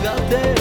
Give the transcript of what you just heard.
上がって